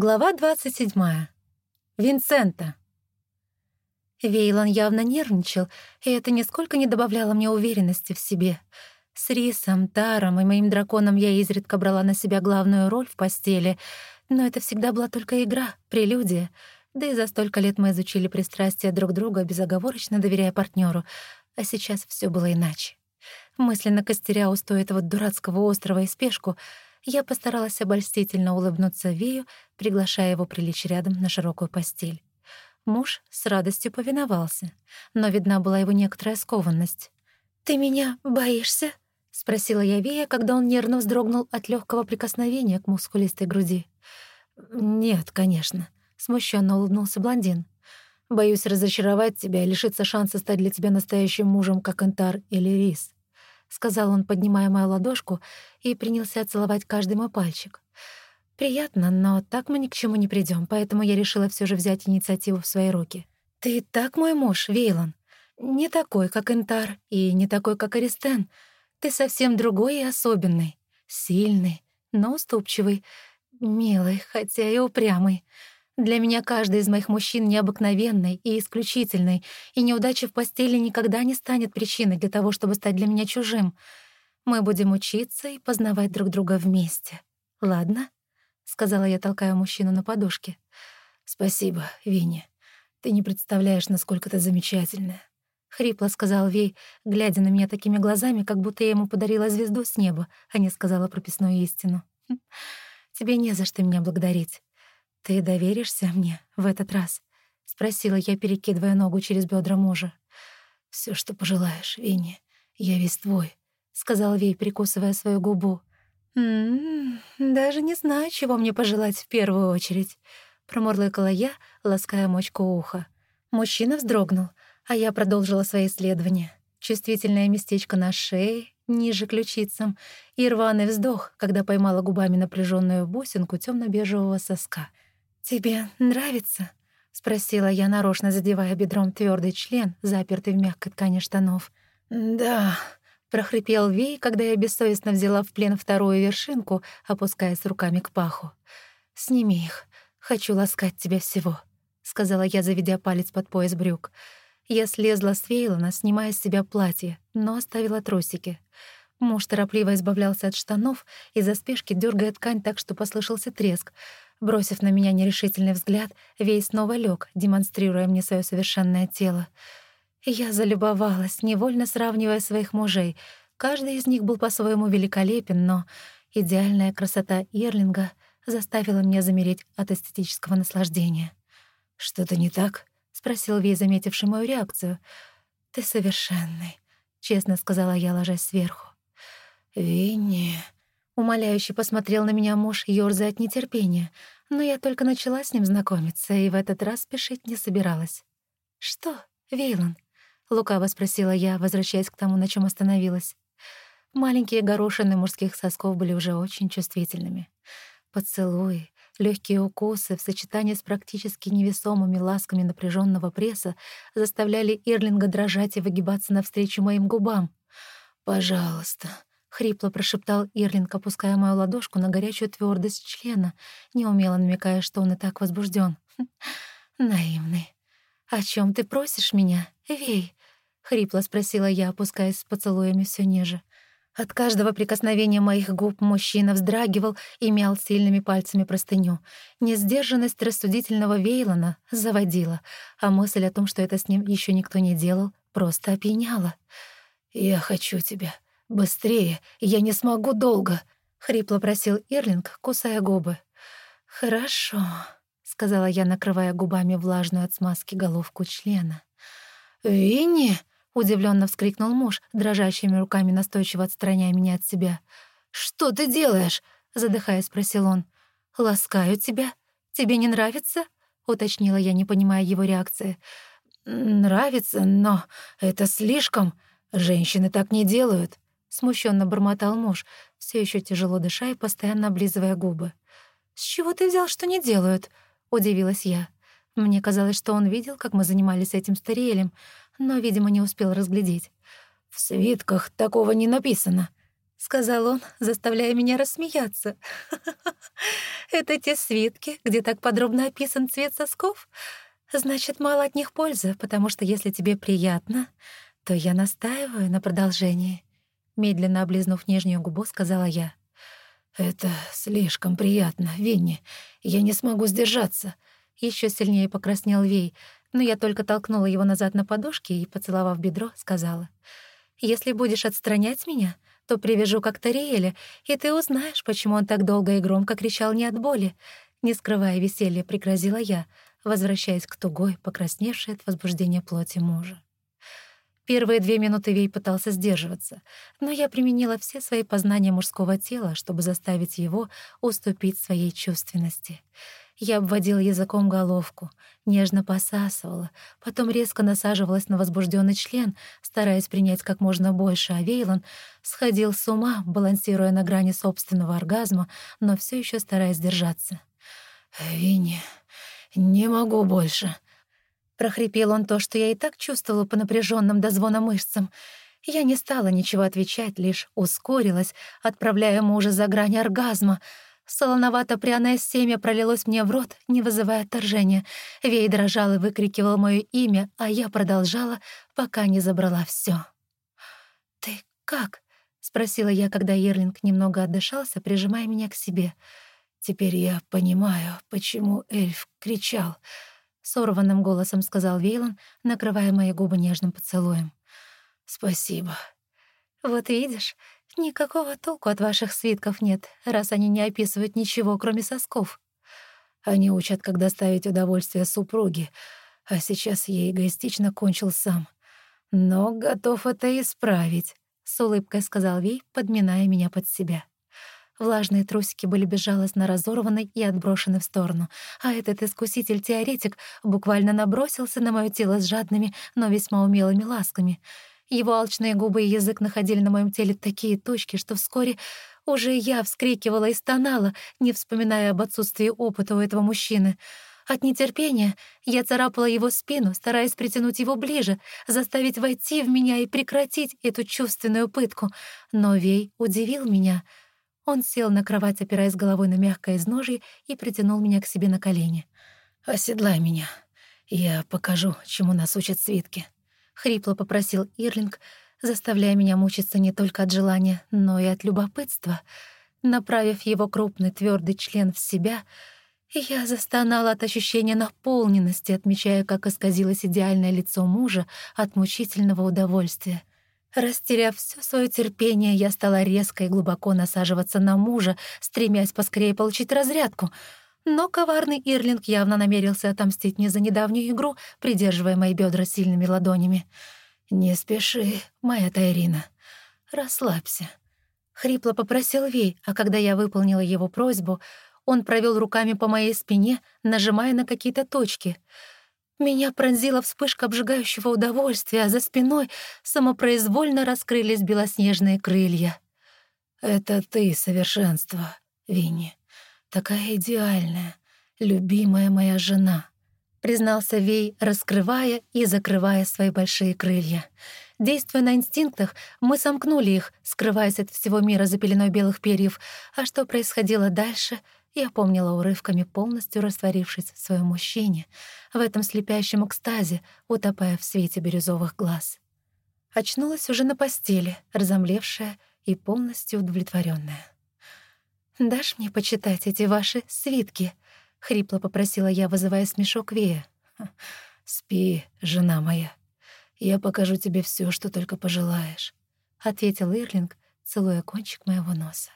Глава 27. Винсента. Вейлон явно нервничал, и это нисколько не добавляло мне уверенности в себе. С Рисом, Таром и моим драконом я изредка брала на себя главную роль в постели, но это всегда была только игра, прелюдия. Да и за столько лет мы изучили пристрастия друг друга, безоговорочно доверяя партнеру, а сейчас все было иначе. Мысленно костеря устой этого дурацкого острова и спешку — я постаралась обольстительно улыбнуться Вею, приглашая его прилечь рядом на широкую постель. Муж с радостью повиновался, но видна была его некоторая скованность. «Ты меня боишься?» — спросила я Вея, когда он нервно вздрогнул от легкого прикосновения к мускулистой груди. «Нет, конечно», — смущенно улыбнулся блондин. «Боюсь разочаровать тебя и лишиться шанса стать для тебя настоящим мужем, как Энтар или Рис. — сказал он, поднимая мою ладошку, и принялся целовать каждый мой пальчик. «Приятно, но так мы ни к чему не придем, поэтому я решила все же взять инициативу в свои руки. Ты так мой муж, Вейлон. Не такой, как Интар, и не такой, как Аристен. Ты совсем другой и особенный. Сильный, но уступчивый, милый, хотя и упрямый. Для меня каждый из моих мужчин необыкновенный и исключительный, и неудача в постели никогда не станет причиной для того, чтобы стать для меня чужим. Мы будем учиться и познавать друг друга вместе. Ладно?» — сказала я, толкая мужчину на подушке. «Спасибо, Винни. Ты не представляешь, насколько ты замечательная». — хрипло сказал Вей, глядя на меня такими глазами, как будто я ему подарила звезду с неба, а не сказала прописную истину. «Хм, «Тебе не за что меня благодарить. «Ты доверишься мне в этот раз?» — спросила я, перекидывая ногу через бедра мужа. Все, что пожелаешь, Винни, я весь твой», — сказал Вей, прикусывая свою губу. «М-м, даже не знаю, чего мне пожелать в первую очередь», — промурлыкала я, лаская мочку уха. Мужчина вздрогнул, а я продолжила свои исследования. Чувствительное местечко на шее, ниже ключицам, и рваный вздох, когда поймала губами напряженную бусинку темно бежевого соска — «Тебе нравится?» — спросила я, нарочно задевая бедром твердый член, запертый в мягкой ткани штанов. «Да», — прохрипел Вей, когда я бессовестно взяла в плен вторую вершинку, опускаясь руками к паху. «Сними их. Хочу ласкать тебя всего», — сказала я, заведя палец под пояс брюк. Я слезла с Вейлона, снимая с себя платье, но оставила трусики. Муж торопливо избавлялся от штанов, и за спешки дергая ткань так, что послышался треск — Бросив на меня нерешительный взгляд, Вей снова лег, демонстрируя мне свое совершенное тело. Я залюбовалась, невольно сравнивая своих мужей. Каждый из них был по-своему великолепен, но идеальная красота Ирлинга заставила меня замереть от эстетического наслаждения. «Что-то не так?» — спросил Вей, заметивший мою реакцию. «Ты совершенный», — честно сказала я, ложась сверху. «Винни...» Умоляюще посмотрел на меня муж, ёрзая от нетерпения, но я только начала с ним знакомиться и в этот раз спешить не собиралась. «Что, Вейлон?» — лукаво спросила я, возвращаясь к тому, на чем остановилась. Маленькие горошины мужских сосков были уже очень чувствительными. Поцелуи, легкие укусы в сочетании с практически невесомыми ласками напряженного пресса заставляли Ирлинга дрожать и выгибаться навстречу моим губам. «Пожалуйста», — хрипло прошептал Ирлинг, опуская мою ладошку на горячую твердость члена, неумело намекая, что он и так возбужден. Хм, наивный. «О чем ты просишь меня, Вей?» — хрипло спросила я, опускаясь с поцелуями все ниже. От каждого прикосновения моих губ мужчина вздрагивал и мял сильными пальцами простыню. Несдержанность рассудительного Вейлона заводила, а мысль о том, что это с ним еще никто не делал, просто опьяняла. «Я хочу тебя», «Быстрее, я не смогу долго», — хрипло просил Ирлинг, кусая губы. «Хорошо», — сказала я, накрывая губами влажную от смазки головку члена. «Винни!» — удивленно вскрикнул муж, дрожащими руками настойчиво отстраняя меня от себя. «Что ты делаешь?» — задыхаясь, спросил он. «Ласкаю тебя. Тебе не нравится?» — уточнила я, не понимая его реакции. «Нравится, но это слишком. Женщины так не делают», смущенно бормотал муж, все еще тяжело дыша и постоянно облизывая губы. «С чего ты взял, что не делают?» — удивилась я. Мне казалось, что он видел, как мы занимались этим стариэлем, но, видимо, не успел разглядеть. «В свитках такого не написано», —— сказал он, заставляя меня рассмеяться. «Это те свитки, где так подробно описан цвет сосков? Значит, мало от них пользы, потому что если тебе приятно, то я настаиваю на продолжении». Медленно облизнув нижнюю губу, сказала я. «Это слишком приятно, Винни. Я не смогу сдержаться». Еще сильнее покраснел Вей, но я только толкнула его назад на подушке и, поцеловав бедро, сказала. «Если будешь отстранять меня, то привяжу к Актариэле, и ты узнаешь, почему он так долго и громко кричал не от боли. Не скрывая веселья, пригрозила я, возвращаясь к тугой, покрасневшей от возбуждения плоти мужа. Первые две минуты Вей пытался сдерживаться, но я применила все свои познания мужского тела, чтобы заставить его уступить своей чувственности. Я обводила языком головку, нежно посасывала, потом резко насаживалась на возбужденный член, стараясь принять как можно больше, а Вейлон сходил с ума, балансируя на грани собственного оргазма, но все еще стараясь держаться. «Винни, не могу больше», — прохрипел он то, что я и так чувствовала по напряженным до звона мышцам. Я не стала ничего отвечать, лишь ускорилась, отправляя мужа за грань оргазма — Солоновато-пряное семя пролилось мне в рот, не вызывая отторжения. Вей дрожал и выкрикивал мое имя, а я продолжала, пока не забрала все. «Ты как?» — спросила я, когда Ерлинг немного отдышался, прижимая меня к себе. «Теперь я понимаю, почему эльф кричал», — сорванным голосом сказал Вейлон, накрывая мои губы нежным поцелуем. «Спасибо». «Вот видишь, Никакого толку от ваших свитков нет, раз они не описывают ничего, кроме сосков. Они учат, как доставить удовольствие супруге, а сейчас я эгоистично кончил сам. Но готов это исправить, — с улыбкой сказал Вей, подминая меня под себя. Влажные трусики были безжалостно разорваны и отброшены в сторону, а этот искуситель-теоретик буквально набросился на моё тело с жадными, но весьма умелыми ласками — его алчные губы и язык находили на моем теле такие точки, что вскоре уже я вскрикивала и стонала, не вспоминая об отсутствии опыта у этого мужчины. От нетерпения я царапала его спину, стараясь притянуть его ближе, заставить войти в меня и прекратить эту чувственную пытку. Но Вей удивил меня. Он сел на кровать, опираясь головой на мягкое изножье, и притянул меня к себе на колени. «Оседлай меня. Я покажу, чему нас учат свитки», хрипло попросил Ирлинг, заставляя меня мучиться не только от желания, но и от любопытства. Направив его крупный твердый член в себя, я застонала от ощущения наполненности, отмечая, как исказилось идеальное лицо мужа от мучительного удовольствия. Растеряв все свое терпение, я стала резко и глубоко насаживаться на мужа, стремясь поскорее получить разрядку — но коварный Ирлинг явно намерился отомстить мне за недавнюю игру, придерживая мои бедра сильными ладонями. «Не спеши, моя Тайрина. Расслабься». Хрипло попросил Вей, а когда я выполнила его просьбу, он провел руками по моей спине, нажимая на какие-то точки. Меня пронзила вспышка обжигающего удовольствия, а за спиной самопроизвольно раскрылись белоснежные крылья. «Это ты, совершенство, Винни. Такая идеальная, любимая моя жена», — признался Вей, раскрывая и закрывая свои большие крылья. Действуя на инстинктах, мы сомкнули их, скрываясь от всего мира за пеленой белых перьев, а что происходило дальше, я помнила урывками, полностью растворившись в своем мужчине, в этом слепящем экстазе, утопая в свете бирюзовых глаз. Очнулась уже на постели, разомлевшая и полностью удовлетворенная. «Дашь мне почитать эти ваши свитки?» — хрипло попросила я, вызывая смешок Вея. «Спи, жена моя. Я покажу тебе все, что только пожелаешь», — ответил Ирлинг, целуя кончик моего носа.